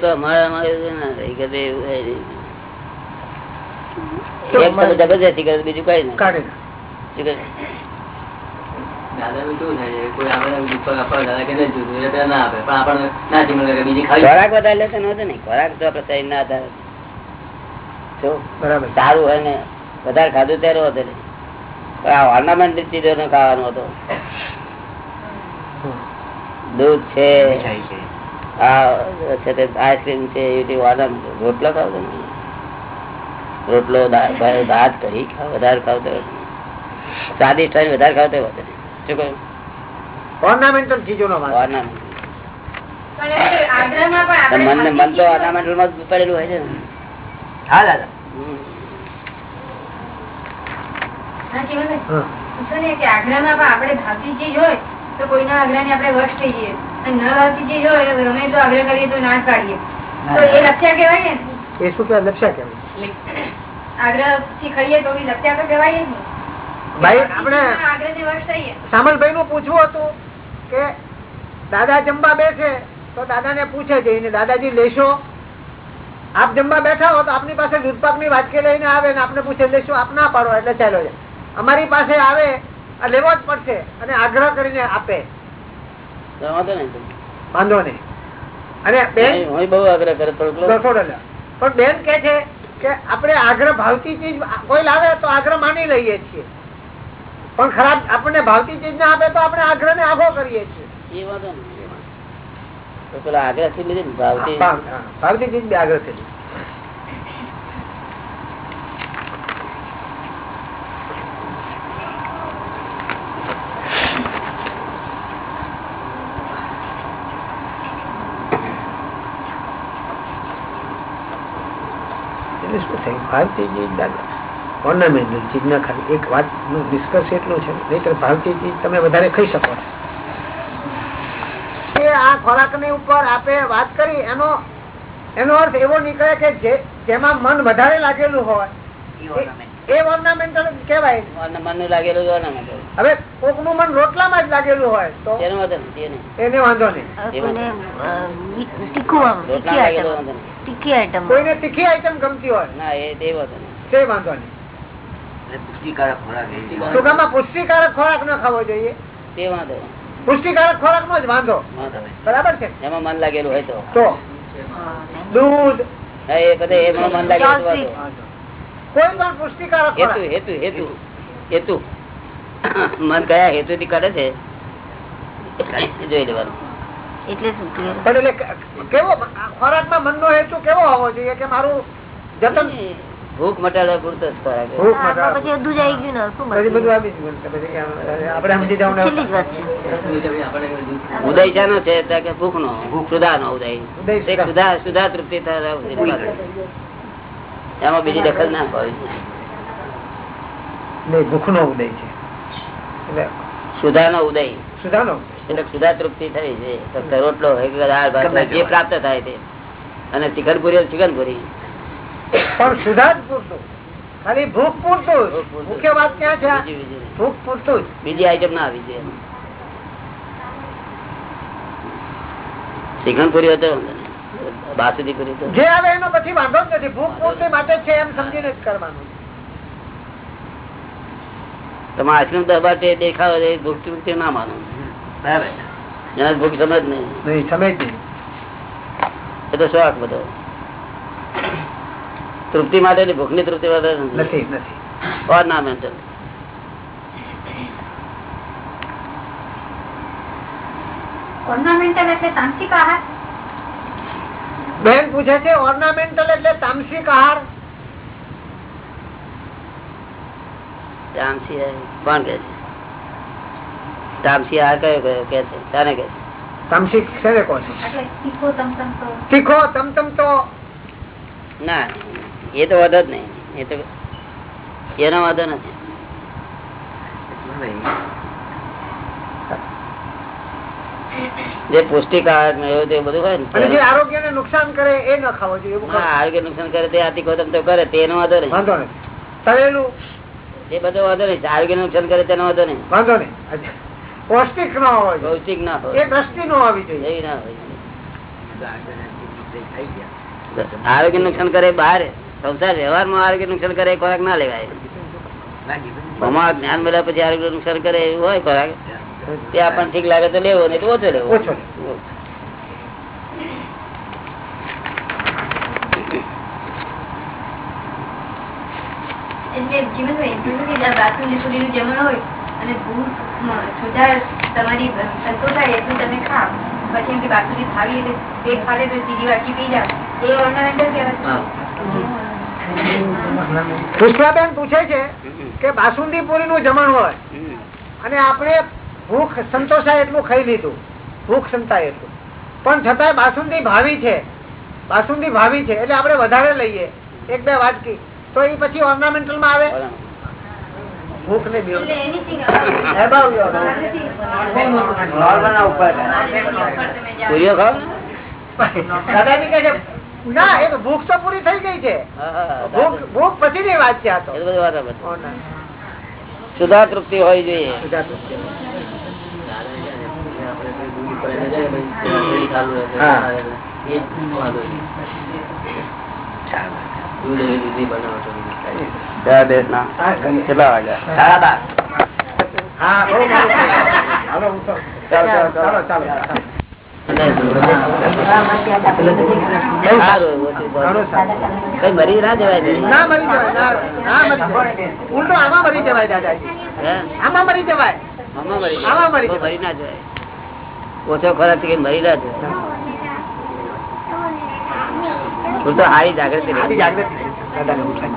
તો અમારે અમારે એવું ના થાય કે ભાઈ એવું હોય નહીં. તો એક તમે અમારે- જબરજસ્તી કરે તો બીજું કઈ નહીં કાઢી નાખ. શું કહે? દાદાનું કેવું થાય છે, કોઈ આપણને દીપક આપવા દાદા કે કરે, બીજી ખોરાક વધારે લેતો ને ખોરાક તો આપડે શરીર ના આધારે સારું હોય ને વધારે ખાધું ત્યારે વધારે ઓર્નામેન્ટ ચીજો ને ખાવાનું હતું. દૂધ છે. આ છે તે આઈસ્ક્રીમ છે એવી રીતે ornament. રોટલો ખાવ રોટલો દા- ભાઈ કરી ખાવ વધારે ખાવ તો સ્વાદિષ્ટ હોય વધારે ખાવ તો વધે શું કહ્યું ઓર્નામેન્ટલ ચીજોનો વાત ornament. મન તો ornamental માં પડેલું હોય છે ને હા દાદા હમ. હા. આગ્રામાં આપણે ભાવતી ચીજ હોય તો કોઈના આગ્રહ ને આપણે વશ થઈ જઈએ અને ન પૂછવું હતું કે દાદા જમવા બેસે તો દાદા ને પૂછે જઈને દાદાજી લેશો? આપ જમવા બેઠા હો તો આપની પાસે દૂધપાકની વાટકી લઈને આવે ને આપને પૂછે લેશો આપ ના પાડો. એટલે ચાલો અમારી પાસે આવે આ લેવો જ પડશે અને આગ્રહ કરીને આપે. વાંધો નહીં વાંધો નહીં. અને બેન હું બહુ આગ્રહ કરે થોડુંક પણ બેન કે છે કે આપણે આગ્રહ ભાવતી ચીજ કોઈ લાવે તો આગ્રહ માની લઈએ છીએ. પણ ખરાબ આપણને ભાવતી ચીજ ના આપે તો આપણે આગ્રહ ને આઘો કરીએ છીએ. એ વાંધો નહીં તો પેલા આગ્રહથી લીધી ને ભાવથી ભાવ- હા, ભાવતી ચીજ બી આગ્રહ થઈ એટલે શું થયું ભારતીય દાદા. ઓર્નામેન્ટલ ચીજ ના ખાલી એક વાતનું નિષ્કર્ષ એટલું છે નહીતર ભારતીય ચીજ તમે વધારે ખાઈ શકો છો. આ ખોરાકની ઉપર આપે વાત કરી એનો એનો અર્થ એવો નીકળે કે જેમાં મન વધારે લાગેલું હોય. એ- ઓર્નામેન્ટલ કહેવાય. મન- મનનું લાગેલું જ ઓર્નામેન્ટલ હવે કોકનું મન રોટલામાં જ લાગેલું હોય તો? એને વાંધો નહીં, એને. વાંધો નહીં. કોઈને તીખું આઈટમ વાંધો આઈટમ કોઈને તીખી આઈટમ ગમતી હોય? ના એ તે વાંધો નહીં. વાંધો નહીં. પુષ્ટિકારક ખોરાક ન ખાવો જોઈએ. તે વાંધો નહીં. પુષ્ટિકારક ખોરાક નો જ વાંધો. બરાબર છે? એમાં મન લાગેલું હોય તો. દૂધ? એ બધે એમાં મન લાગેલું તો. વાંધો. કોઈ પણ પુષ્ટિકારક હેતુ હેતુ હેતુ. હેતુ. મન કયા હેતુ થી કરે છે? જોઈ લેવાનું. એટલે શું કે? પણ એટલે કે- કેવો ખોરાકમાં મનનો હેતુ કેવો હોવો જોઈએ કે મારું જતન? ભૂખ મટાડવા પૂરતો જ ખોરાક ભૂખ મટાડવા. પછી બધું જ આવી ગયું ને શું પછી બધું બચ્યું? ગયું. આપણે સમજી જવાનું છે. આપણે ઉદય શાનો છે તો કે ભૂખ નો સુધા નો ઉદય. સુધા. સુધા તૃપ્તિ થાય એમાં બીજી દખલ ના હોય દુઃખ નો ઉદય છે. સુધા નો ઉદય. સુધાનો એટલે સુધા તૃપ્તિ થઈ છે. રોટલો જે પ્રાપ્ત થાય તે. અને પણ સુધા જ પૂરતું. ખાલી ભૂખ પૂરતું. મુખ્ય વાત ક્યાં છે બીજી બીજી. ભૂખ પૂરતું બીજી આઈટમ ના આવી જોઈએ ચિકનપુરી હોય તો વાંધો નહીં. બાસુદી કરી તો. જે આવે એનો પછી વાંધો જ નથી. ભૂખ પૂરતી માટે છે એમ સમજીને જ કરવાનું. તમે આઈસ્ક્રીમ દરબાર તે દેખાવ ભૂખ તૃપ્તિ ના માનો. ભૂખ સમજ નહીં. નહીં સમજ નહીં. એ તો શોખ બધો. તૃપ્તિ માટે ભૂખની તૃપ્તિ માટે નથી. નથી ઓર્નામેન્ટલ ઓર્નામેન્ટલ એટલે તાંત્રિક આહાર? બેન પૂછે છે ઓર્નામેન્ટલ એટલે તામસિક આહાર તામસી હાર. કોણ કે છે? તામસી હાર કયો કયો કે છે? તાને કે છે? તામસિક શેને કહો છો? એટલે તીખો તમતમ તો. તીખો તમતમ તો. ના એ તો વાંધો જ નહીં. એ તો એનો વાંધો નથી. જે પૌષ્ટિક આહાર ને એવું તે બધું હોય ને આરોગ્ય ને નુકસાન કરે એ ન ખાવો જોઈએ હા, આરોગ્ય નુકસાન કરે તે આથી ગૌતમ તો કરે તેનો વાંધો નહીં. વાંધો નહીં. તળેલું? એ બધો વાંધો નહીં. આરોગ્ય નુકસાન કરે તેનો વાંધો નહીં. વાંધો નહીં. પૌષ્ટિક ન હોય પૌષ્ટિક ના હોય. એ દ્રષ્ટિ નો આવી જોઈએ. એવી ના હોય. આરોગ્ય નુકસાન કરે બહાર. સંસાર વ્યવહારમાં આરોગ્ય નુકસાન કરે ખોરાક ના લેવાય. અમારા જ્ઞાન મળ્યા પછી આરોગ્ય નુકસાન કરે એવું હોય ખોરાક. તે પણ ઠીક લાગે તો લેવો નહીં તો ઓછો લેવો. ઓછો એટલે તમારી સંતોષાય તમે ખા પછી એમ કે બાથરૂમની થાળી એટલે પેટ ફાલે તો સીધી વાટકી પી જાઓ. એ ઓર્નામેન્ટલ કહેવાય. પુષ્પાબેન પૂછે છે કે બાસુંદી પૂરી નું જમણ હોય અને આપણે ભૂખ સંતોષાય એટલું ખાઈ લીધું. ભૂખ સંતાય એટલું. પણ છતાંય બાસુંદી ભાવી છે. બાસુંદી ભાવી છે. એટલે આપણે વધારે લઈએ. એક બે વાટકી તો એ પછી ઓર્નામેન્ટલમાં આવે? ભૂખ ને એ તો ભૂખ તો પૂરી થઈ ગઈ છે. ભૂખ ભૂખ પછી ની વાત છે આ તો. સુધા તૃપ્તિ હોય જોઈએ. ગુજરાતનું. આપણે મરી ના જવાય ના? મરી જવાય ના- ના મરી જવાય. ઉલટો આમાં મરી જવાય દાદાજી. આમાં મરી જવાય. આમાં. મરી ના જવાય. ઓછો ખોરાકથી મરી ના જવાય તો હારી જાગૃતિ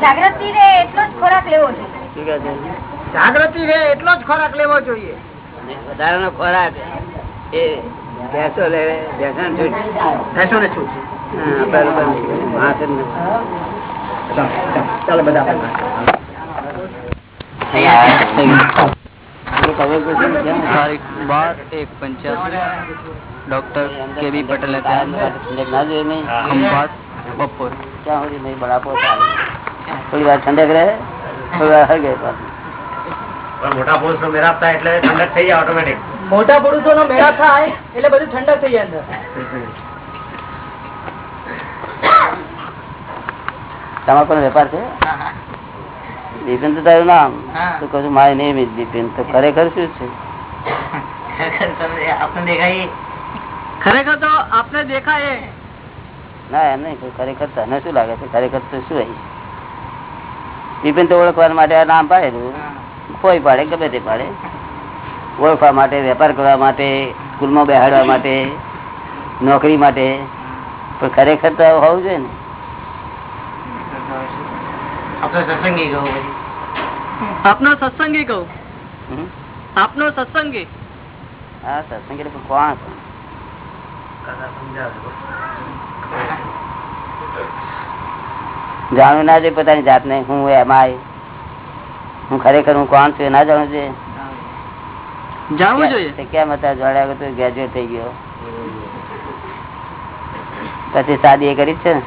જાગૃતિ રે એટલો જ ખોરાક લેવો જોઈએ. છે? જાગૃતિ રે એટલો જ ખોરાક લેવો જોઈએ. વધારાનો ખોરાક એ ભેંસો લે ભેંસો ને છૂટ. ભેંસો ને છૂટ ચાલો, ચાલો બધા તારીખ બાર એક પંચ્યાસી. ડોક્ટર કે બી પટેલ ખંભાત બપોર. ક્યાં સુધી નહીં? બળાપો થોડી વાર ઠંડક રહે થોડી વાર હળગે પાછું. મોટા પુરુષ નો મેરાપ થાય એટલે ઠંડક થઈ જાય ઓટોમેટિક મોટા પુરુષો નો મેળા થાય એટલે બધું ઠંડક થઈ જાય અંદર. તમારો પણ વેપાર છે? બિપિન તો તારું નામ. તો કહું છું મારે નહીં દીપેન તો ખરેખર શું છે? ખરેખર તો આપને દેખાય ના એમ નહીં ખરેખર તને શું લાગે છે? ખરેખર તો શું હોય દીપેન તો ઓળખવા માટે આ નામ પાડેલું. કોઈ પાડે ગમે તે પાડે. ઓળખવા માટે વેપાર કરવા માટે સ્કૂલમાં બેહાડવા માટે નોકરી માટે. પણ ખરેખર તો હોવું જોઈએ ને. આપનો સત્સંગી કહું? આપનો સત્સંગી હા સત્સંગી એટલે પણ કોણ? જાણવું ના જોઈએ પોતાની જાતને. હું એમાં હું ખરેખર હું કોણ છું એ ના જાણવું જોઈએ. જાણવું જોઈએ. કેમ હતા? જોડ્યા તો ગ્રેજ્યુએટ થઈ ગયો. પછી શાદી એ કરી જ છે ને?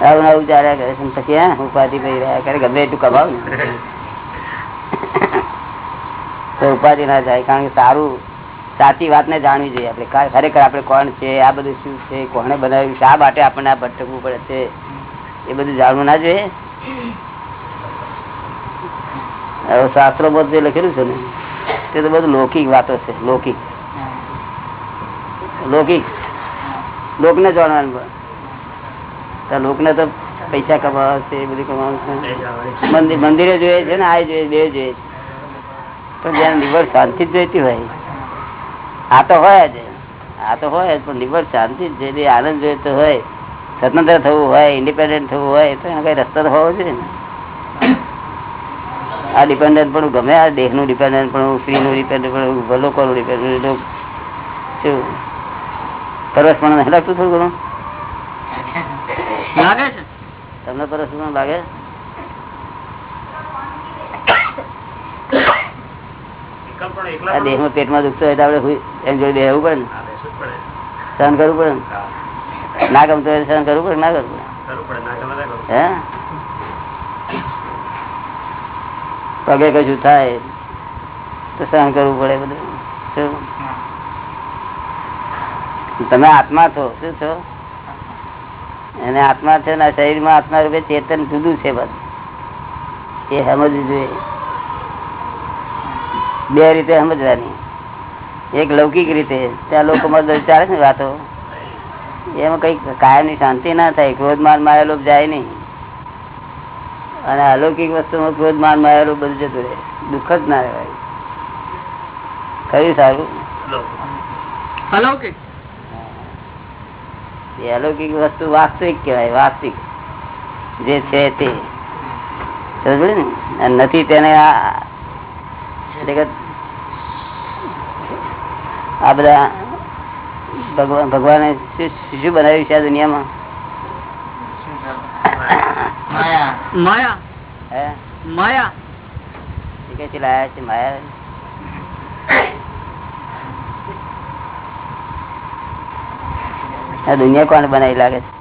આવું આવું ચાલ્યા કરે છે. પછી હા ઉપાધિ કરી રહ્યા કરે. ગમે એટલું કમાવ ને. તો ઉપાધિ ના જાય કારણ કે સારું સાચી વાત ને જાણવી જોઈએ આપણે. ખરેખર આપણે કોણ છે? આ બધું શું છે? કોને બનાવ્યું? શા માટે આપણને આ ભટકવું પડે છે? એ બધું જાણવું ના જોઈએ. હવે શાસ્ત્રો બધું જે લખેલું છે ને તે તો બધું લૌકિક વાતો છે. લૌકિક. લૌકિક. લોકને જાણવાનું. પણ. તો લોકને તો પૈસા કમાવા છે એ બધું કમાવશે છે. મંદિર જોઈએ છે ને આ જોઈએ બે જોઈએ પણ જ્યાં નિવર શાંતિ જ જોઈતી હોય આ તો હોય જ. આ તો હોય જ પણ નિવર શાંતિ જ જોઈએ આનંદ જોઈતો હોય સ્વતંત્ર થવું હોય ઇન્ડિપેન્ડન્ટ થવું હોય તો એનો કઈ રસ્તો તો હોવો જોઈએ ને. આ ડિપેન્ડન્ટ પણ ગમે આ દેહનું ડિપેન્ડન્ટ પણ સ્ત્રી નું ડિપેન્ડન્ટ પણ લોકો નું ડિપેન્ડન્ટ શું? પરવશ પણ નહીં લાગતું થોડું ઘણું? લાગે છે? તમને પરશુરામ લાગે? આ દેહમાં પેટમાં દુખતો હોય તો આપડે એમ જોઈ દેવું પડે ને. સહન કરવું પડે ને? ના ગમતો હોય સહન કરવું પડે ના કરવું પડે? હે? પગે કશું થાય તો સહન કરવું પડે બધું. શું? તમે આત્મા છો શું છો? એને આત્મા છે ને શરીરમાં આત્મા રૂપે ચેતન જુદું છે બસ. એ સમજવું જોઈએ. બે રીતે સમજવાની. એક લૌકિક રીતે. ત્યાં લોકોમાં ચાલે છે ને વાતો. એમાં કઈ કાયમની શાંતિ ના થાય ક્રોધ માન માયેલો જાય નહીં. અને અલૌકિક વસ્તુમાં ક્રોધ માન માયેલો બધું જતું રહે. દુઃખ જ ના રહેવાય. કયું સારું? અલૌકિક. એ અલૌકિક વસ્તુ વાસ્તવિક કહેવાય વાસ્તવિક. જે છે તે. નથી તેને આ બધા ભગવાન ભગવાને શું શું બનાવ્યું છે આ દુનિયામાં? માયા. હે? માયા. એ કઈથી લાયા છે? માયા? આ દુનિયા કોણ બનાવી લાગે છે?